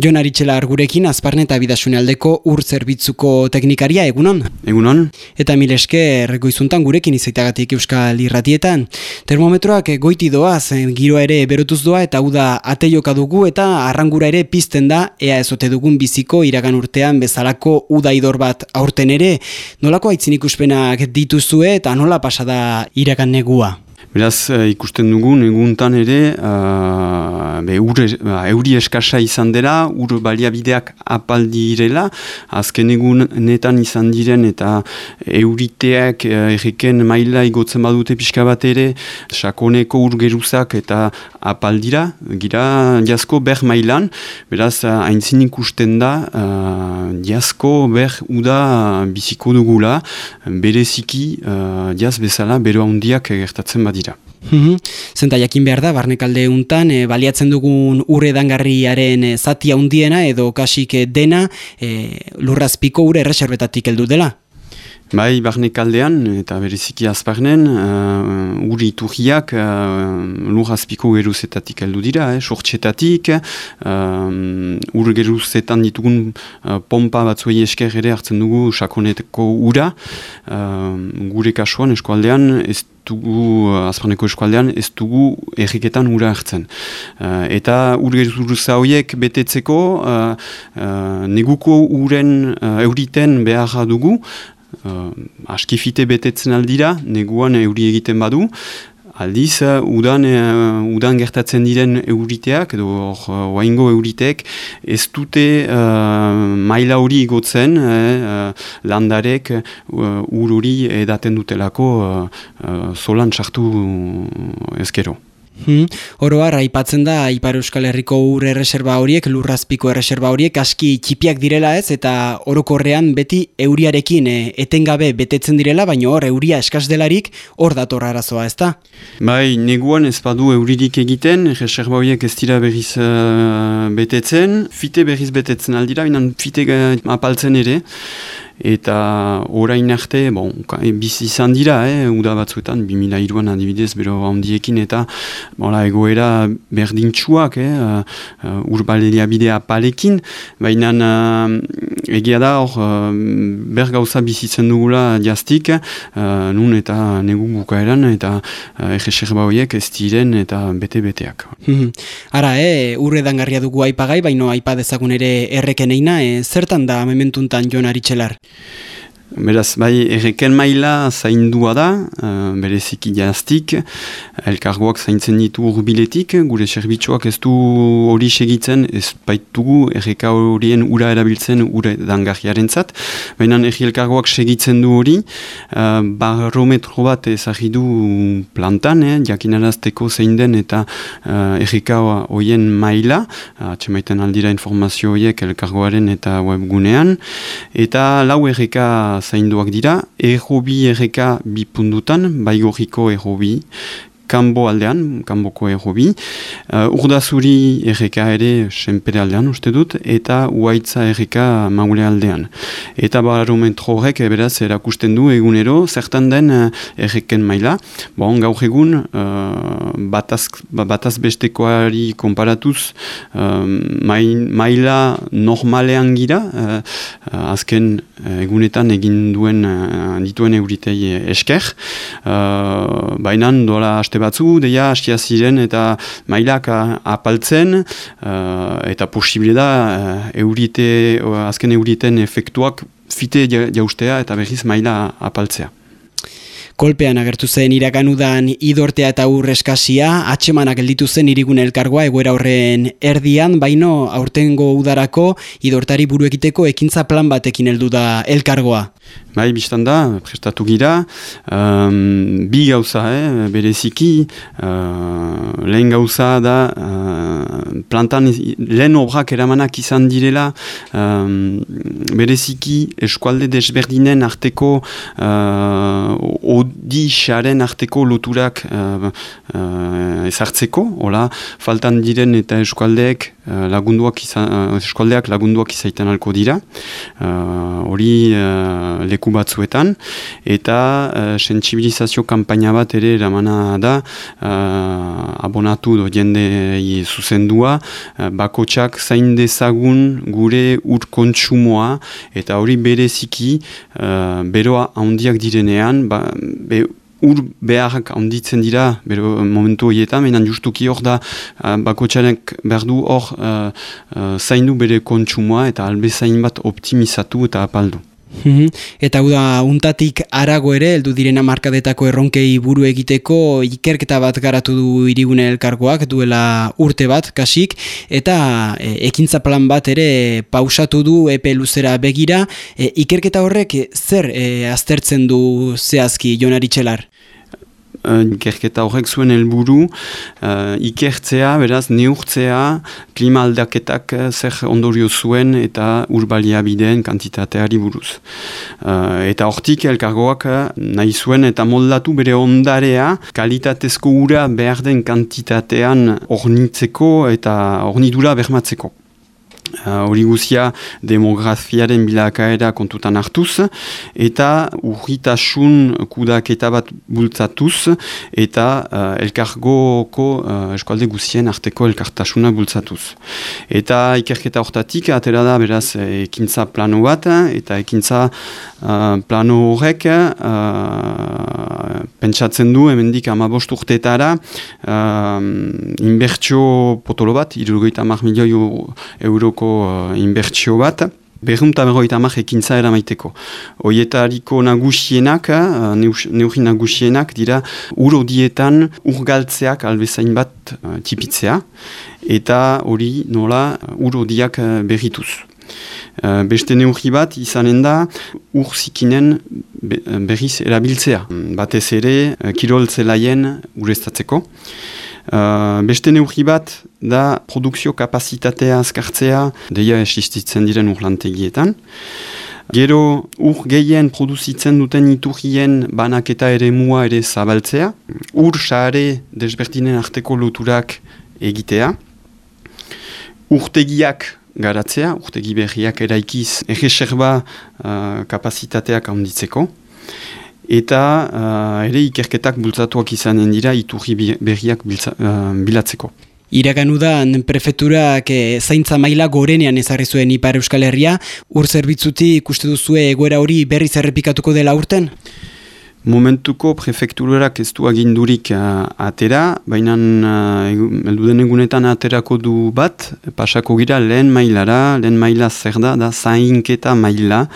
Jon Aritxelar gurekin azparne eta bidasune aldeko ur zerbitzuko teknikaria egunon. Egunon. Eta mil esker goizuntan gurekin izaitagatik euskal irratietan. Termometroak goiti doaz, giroa ere berotuz doa eta uda ateioka dugu eta arrangura ere pizten da ea ezote dugun biziko iragan urtean bezalako uda idor bat aurten ere. Nolako aitzin ikuspenak dituzue eta nola pasada iragan negua? Beraz, uh, ikusten dugun, eguntan ere, uh, be, ur, uh, euri eskasa izan dela, ur baliabideak apaldi irela, azken egun netan izan diren eta euriteak uh, erreken maila igotzen badute pixka bat ere, sakoneko ur geruzak eta apaldira, gira jazko ber mailan, beraz, haintzin ikusten da, uh, jazko ber uda biziko dugula, bereziki, uh, jaz bezala, bero handiak gertatzen badira dira. Mhm. Zenta jakin behar da, barnekalde untan, e, baliatzen dugun urre dangarriaren e, zati handiena edo kasik e, dena e, lurrazpiko ure erreserbetatik heldu dela. Bai, barnekaldean eta bereziki azparnen, uh, uri iturriak uh, lurrazpiko geruzetatik heldu dira, eh, sortxetatik, uh, ur geruzetan ditugun uh, pompa batzuei esker ere hartzen dugu sakoneteko ura, uh, gure kasuan eskualdean ez dugu azparneko eskualdean ez dugu erriketan ura hartzen. Uh, eta urgeruza horiek betetzeko uh, uh, neguko uren uh, euriten behar dugu, uh, askifite betetzen aldira, neguan euri egiten badu, Aldiz, udan, udan gertatzen diren euriteak, edo oaingo euriteek, ez dute maila hori igotzen, eh, landarek uh, ururi edaten dutelako uh, uh, solan sartu ezkero. Hmm. Oroar, aipatzen da, Ipar Euskal Herriko ur erreserba horiek, lurrazpiko erreserba horiek, aski txipiak direla ez, eta orokorrean beti euriarekin e, etengabe betetzen direla, baina hor, euria eskaz delarik, hor dator arazoa, ez da? Bai, neguan ez badu euririk egiten, erreserba horiek ez dira berriz uh, betetzen, fite berriz betetzen aldira, binan fite apaltzen ere, eta orain arte, bon, bizi izan dira, eh, uda batzuetan, 2002an adibidez, bero handiekin, eta bola, egoera berdintxuak, eh, uh, uh urbaleria bidea palekin, baina uh, egia da, hor, uh, bergauza bizitzen dugula jaztik, uh, nun eta negu bukaeran, eta uh, egeserba horiek ez diren eta bete-beteak. Mhm. Ara, eh, urre dangarria dugu aipagai, baino aipa dezagun ere errekeneina, eh, zertan da mementuntan joan aritxelar? Beraz, bai, erreken maila zaindua da, uh, bereziki jaztik, elkargoak zaintzen ditu urbiletik, gure serbitxoak ez du hori segitzen, ez baitugu erreka horien ura erabiltzen ure dangarriaren zat, baina erri elkargoak segitzen du hori, uh, barometro bat ezagidu plantan, eh, jakinarazteko zein den eta uh, erreka horien maila, atxemaiten aldira informazio horiek elkargoaren eta webgunean, eta lau erreka zainduak dira, errobi erreka bi pundutan, baigoriko errobi, kanbo aldean, kanboko errobi, uh, urdazuri erreka ere senpere aldean uste dut, eta uaitza erreka maule aldean. Eta barometro horrek beraz erakusten du egunero, zertan den uh, erreken maila. Bon, gaur egun, uh, bataz, bataz bestekoari konparatuz, uh, maila normalean gira, uh, azken egunetan egin duen uh, dituen euritei esker, uh, baina dola haste batzu, deia hastia ziren eta mailak apaltzen uh, eta posibile da eurite, azken euriten efektuak fite jaustea eta berriz maila apaltzea. Kolpean agertu zen iraganudan idortea eta urreskasia, atxemanak gelditu zen irigun elkargoa egoera horren erdian, baino aurtengo udarako idortari buruekiteko ekintza plan batekin heldu da elkargoa. Bai, biztan da, prestatu gira, um, bi gauza, eh, bereziki, uh, lehen gauza da, uh, plantan lehen obrak eramanak izan direla, um, bereziki eskualde desberdinen arteko, uh, odi xaren arteko loturak uh, uh, ezartzeko, hola, faltan diren eta eskualdeek uh, lagunduak izan, uh, eskualdeak lagunduak izaiten alko dira, hori uh, leku batzuetan, eta uh, sensibilizazio kampaina bat ere eramana da uh, abonatu do jende zuzendua, uh, bakotsak zain dezagun gure ur kontsumoa, eta hori bereziki uh, beroa handiak direnean, ba, be, ur beharrak handitzen dira, bero momentu horietan, menan justuki hor da, uh, bako txanek behar du hor uh, uh, zaindu bere kontsumoa eta albe zain bat optimizatu eta apaldu. Mhm. Eta hau da, untatik arago ere, heldu direna markadetako erronkei buru egiteko ikerketa bat garatu du irigune elkargoak duela urte bat, kasik, eta e, ekintza plan bat ere pausatu du epe luzera begira. E, ikerketa horrek zer e, aztertzen du zehazki, Jonari Txelar? Uh, ikerketa horrek zuen helburu uh, ikertzea, beraz, neurtzea, klima aldaketak uh, zer ondorio zuen eta urbalia bideen kantitateari buruz. Eta hortik elkargoak nahi zuen eta moldatu bere ondarea kalitatezko ura behar den kantitatean ornitzeko eta ornidura bermatzeko. Uh, hori guzia demografiaren bilakaera kontutan hartuz eta urritasun kudaketa bat bultzatuz eta uh, elkargoko uh, eskualde guzien arteko elkartasuna bultzatuz. Eta ikerketa hortatik atera da beraz ekintza plano bat eta ekintza uh, plano horrek uh, pentsatzen du hemendik amabost urteetara uh, inbertsio potolo bat, irurgoita mar milioi euroko uh, inbertsio bat, berrunta berroita amak ekintza eramaiteko. Oietariko nagusienak, uh, neurri nagusienak, dira uro dietan urgaltzeak albezain bat uh, tipitzea, eta hori nola uro diak uh, berrituz. Beste neurri bat izanen da ur zikinen berriz erabiltzea. Batez ere, kiroltzelaien urestatzeko. Uh, beste neurri bat da produkzio kapazitatea azkartzea deia existitzen diren urlantegietan. Gero ur gehien produzitzen duten iturrien banaketa ere mua ere zabaltzea. Ur saare desbertinen arteko loturak egitea. Urtegiak garatzea, urtegi berriak eraikiz egeserba uh, kapazitateak handitzeko eta uh, ere ikerketak bultzatuak izanen dira iturri berriak biltza, uh, bilatzeko. Iraganu da prefeturak e, zaintza maila gorenean ezarri zuen Ipar Euskal Herria, ur zerbitzuti ikuste duzue egoera hori berriz errepikatuko dela urten? Momentuko prefekturak ez du agindurik uh, atera, baina uh, elduden egunetan aterako du bat, pasako gira lehen mailara, lehen maila zer da, da zainketa maila,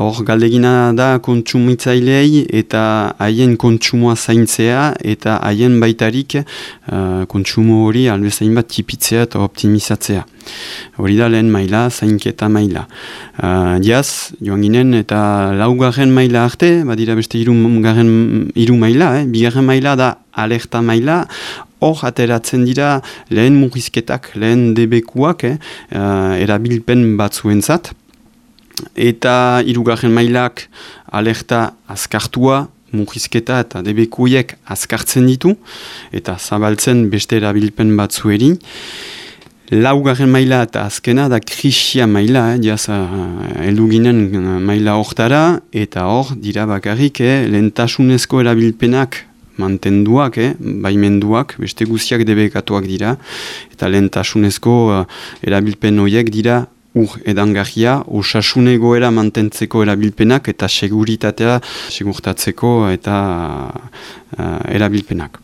Hor, galdegina da kontsumitzailei eta haien kontsumoa zaintzea eta haien baitarik uh, kontsumo hori albezain bat tipitzea eta optimizatzea. Hori da lehen maila, zainketa maila. Uh, diaz, joan ginen eta laugarren maila arte, badira beste iru, iru maila, eh? bigarren maila da alerta maila, hor ateratzen dira lehen murrizketak, lehen debekuak, eh? uh, erabilpen batzuentzat, eta irugarren mailak alerta azkartua, mugizketa eta debekuiek azkartzen ditu, eta zabaltzen beste erabilpen batzueri. Laugarren maila eta azkena da krisia maila, eh, diaz elduginen eh, maila hortara, eta hor dira bakarrik eh, lentasunezko erabilpenak mantenduak, eh, baimenduak, beste guziak debekatuak dira, eta lentasunezko uh, erabilpen horiek dira ur edangarria, osasune goera mantentzeko erabilpenak eta seguritatea segurtatzeko eta uh, erabilpenak.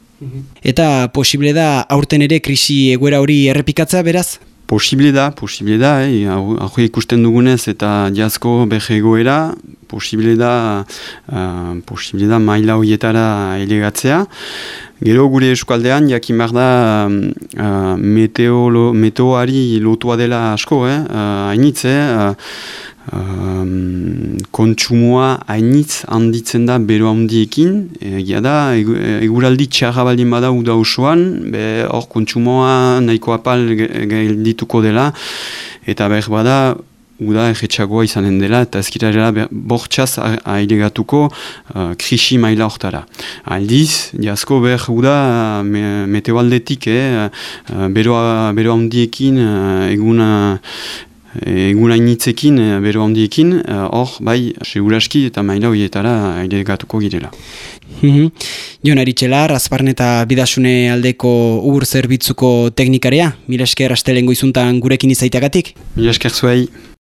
Eta posible da aurten ere krisi egoera hori errepikatzea beraz? Posible da, posible da, eh? hau ikusten dugunez eta jazko behe egoera, posible da, uh, posible da maila horietara elegatzea. Gero gure eskualdean, jakin behar da uh, meteoari lotua dela asko, eh? uh, eh? uh, kontsumoa hainitz handitzen da bero handiekin, egia da, eguraldi txarra baldin bada uda osoan, hor kontsumoa nahiko apal geldituko dela, eta behar bada, uda erretxagoa izanen dela eta ezkirarela bortxaz ailegatuko uh, krisi maila hortara. Aldiz, jazko behar uda me, meteoaldetik, eh, uh, beroa, beroa handiekin uh, egun egun hainitzekin, bero handiekin, hor, bai, seguraski eta maila horietara aire gatuko girela. Mm Jon Aritxelar, Azparne eta Bidasune aldeko ur zerbitzuko teknikarea, mila esker astelengo izuntan gurekin izaiteagatik? Mila esker zuei.